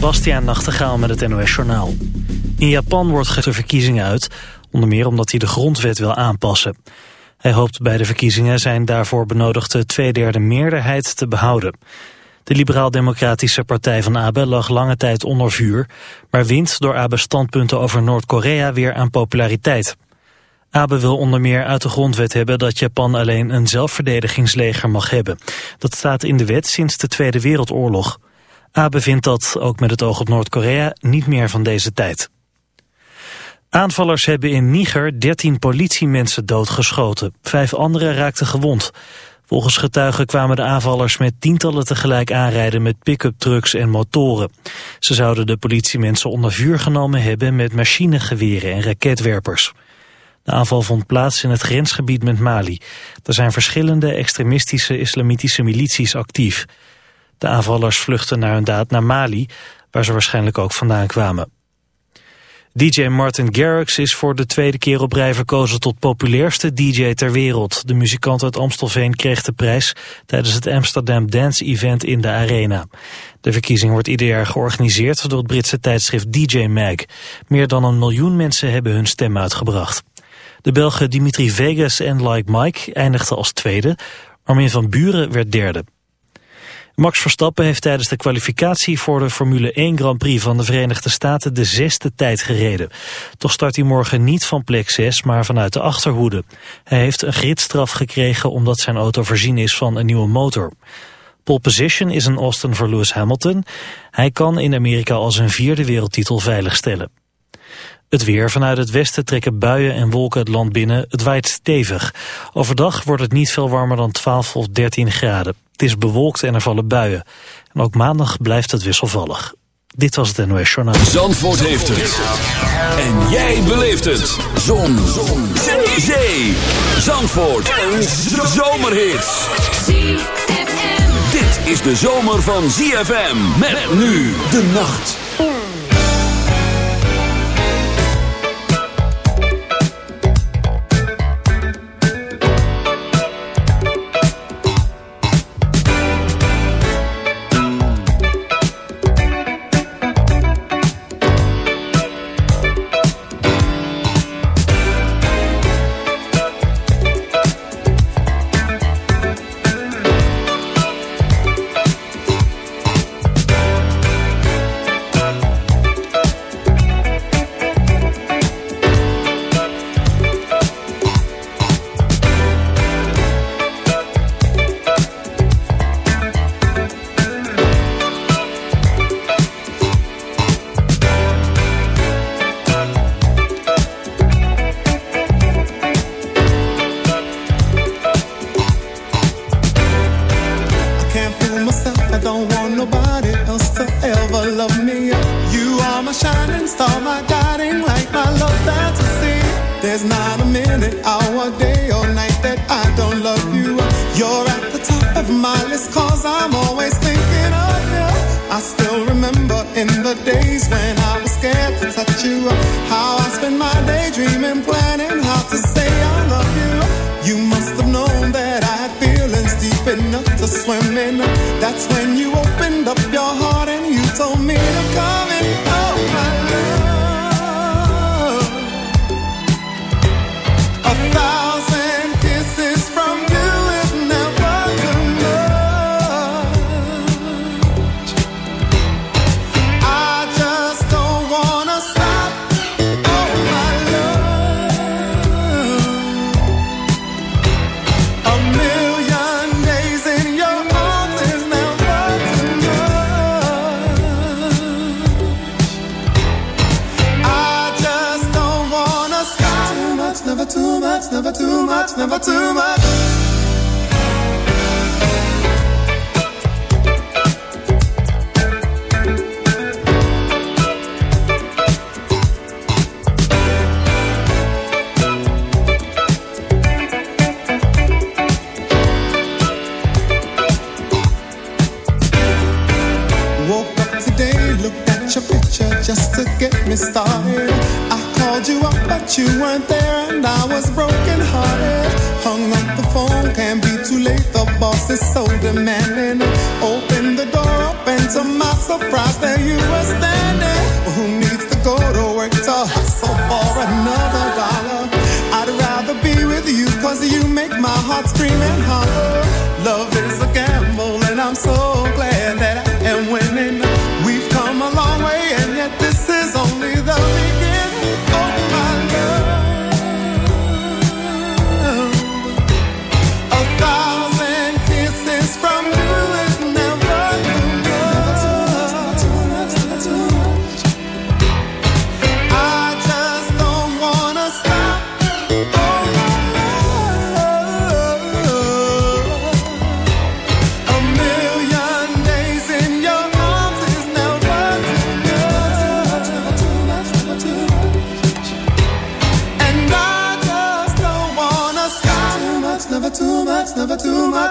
Bastiaan Nachtegaal met het NOS Journaal. In Japan wordt de verkiezingen uit, onder meer omdat hij de grondwet wil aanpassen. Hij hoopt bij de verkiezingen zijn daarvoor benodigde tweederde meerderheid te behouden. De liberaal-democratische partij van Abe lag lange tijd onder vuur... maar wint door Abe's standpunten over Noord-Korea weer aan populariteit. Abe wil onder meer uit de grondwet hebben dat Japan alleen een zelfverdedigingsleger mag hebben. Dat staat in de wet sinds de Tweede Wereldoorlog. Abe vindt dat, ook met het oog op Noord-Korea, niet meer van deze tijd. Aanvallers hebben in Niger 13 politiemensen doodgeschoten. Vijf anderen raakten gewond. Volgens getuigen kwamen de aanvallers met tientallen tegelijk aanrijden met pick-up trucks en motoren. Ze zouden de politiemensen onder vuur genomen hebben met machinegeweren en raketwerpers. De aanval vond plaats in het grensgebied met Mali. Er zijn verschillende extremistische islamitische milities actief. De aanvallers vluchten naar hun daad naar Mali, waar ze waarschijnlijk ook vandaan kwamen. DJ Martin Garrix is voor de tweede keer op rij verkozen tot populairste DJ ter wereld. De muzikant uit Amstelveen kreeg de prijs tijdens het Amsterdam Dance Event in de Arena. De verkiezing wordt ieder jaar georganiseerd door het Britse tijdschrift DJ Mag. Meer dan een miljoen mensen hebben hun stem uitgebracht. De Belgen Dimitri Vegas en Like Mike eindigden als tweede. Armin van Buren werd derde. Max Verstappen heeft tijdens de kwalificatie voor de Formule 1 Grand Prix van de Verenigde Staten de zesde tijd gereden. Toch start hij morgen niet van plek 6, maar vanuit de achterhoede. Hij heeft een gridstraf gekregen omdat zijn auto voorzien is van een nieuwe motor. Pole position is een Austin voor Lewis Hamilton. Hij kan in Amerika als een vierde wereldtitel veiligstellen. Het weer. Vanuit het westen trekken buien en wolken het land binnen. Het waait stevig. Overdag wordt het niet veel warmer dan 12 of 13 graden. Het is bewolkt en er vallen buien. En ook maandag blijft het wisselvallig. Dit was het NOS Journaal. Zandvoort heeft het. En jij beleeft het. Zon. Zon. Zee. Zandvoort. Een zomerhit. Dit is de zomer van ZFM. Met nu de nacht. Amen.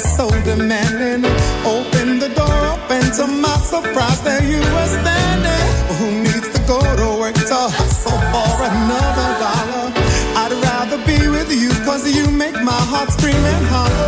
so demanding. Open the door up, and to my surprise, there you were standing. Who needs to go to work to hustle for another dollar? I'd rather be with you, cause you make my heart scream and holler.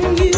when you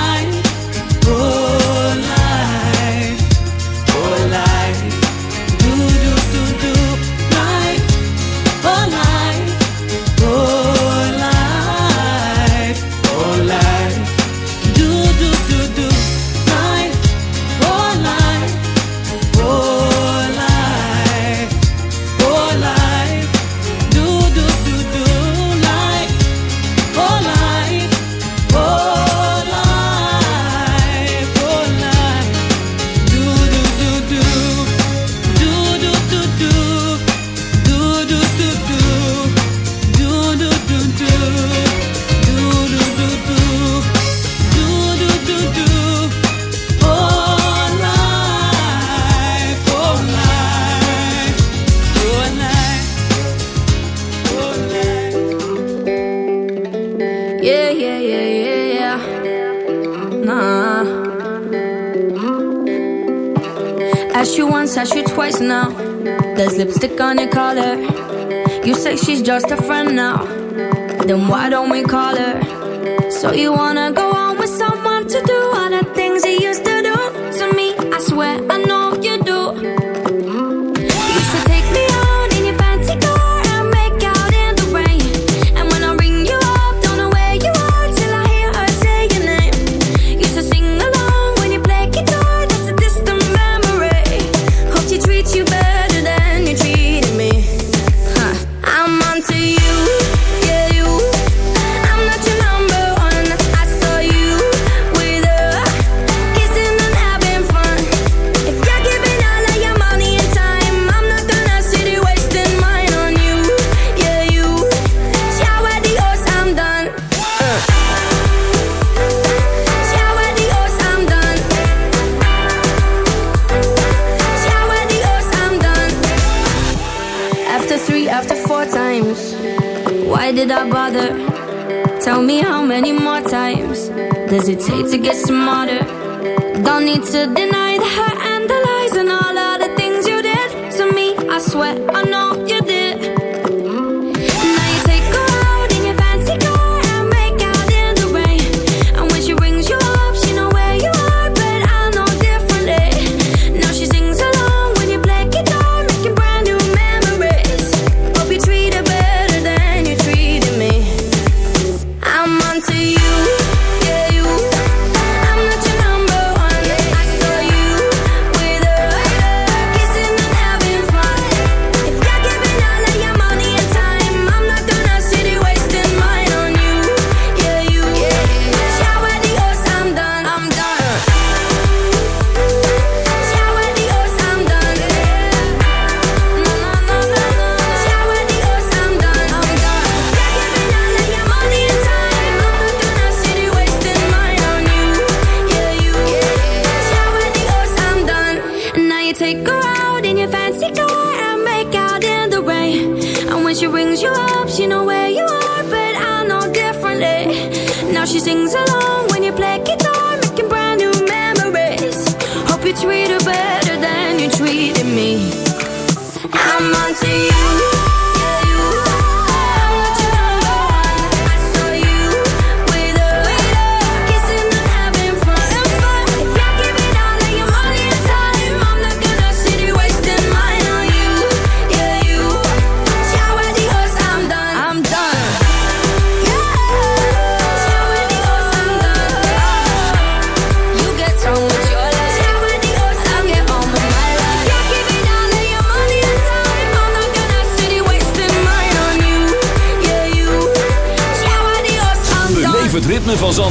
just a friend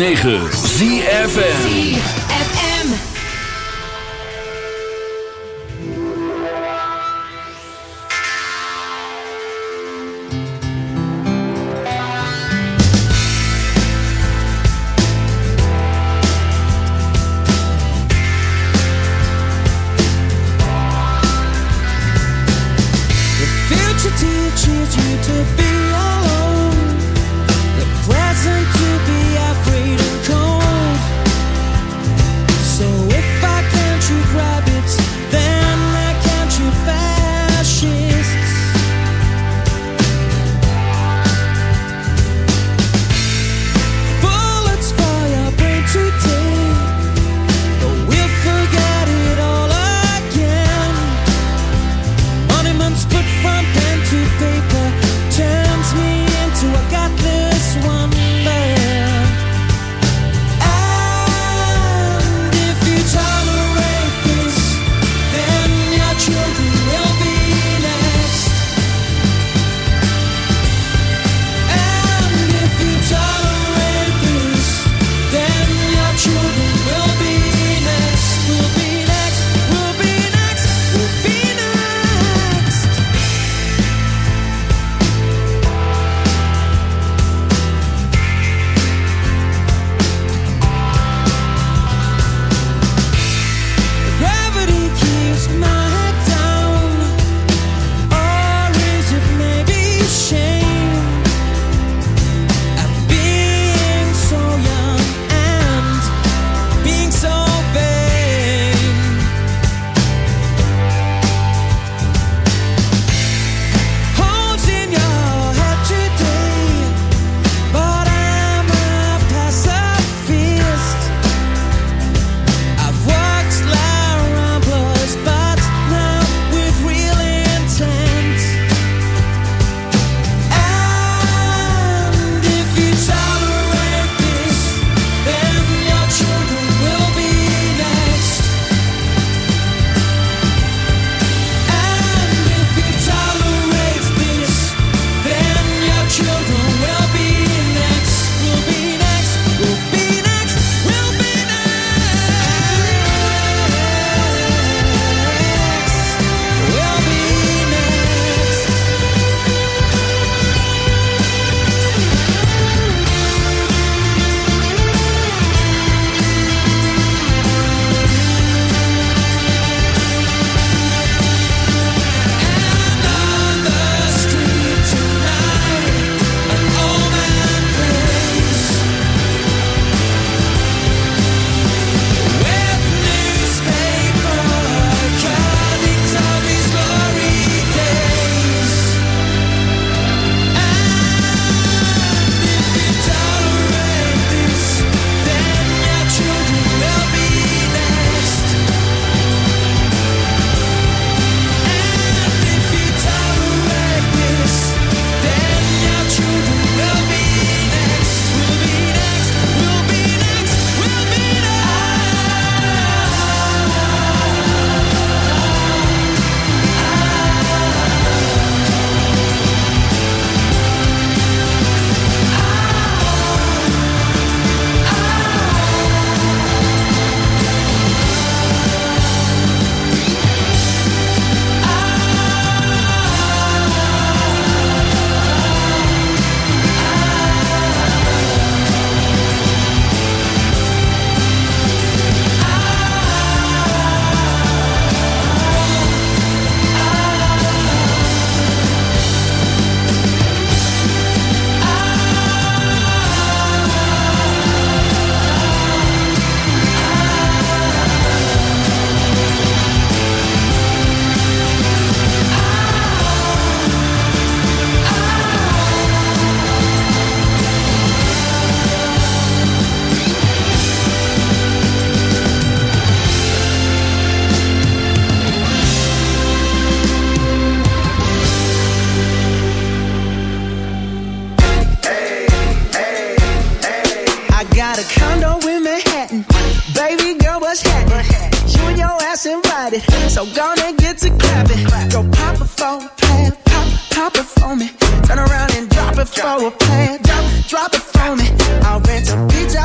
9. Got a condo in Manhattan. Baby girl, what's happening? You and your ass invited. So gonna get to clapping. Go pop a phone, pad, pop, pop it for me. Turn around and drop it for a plan. Drop, drop it for me. I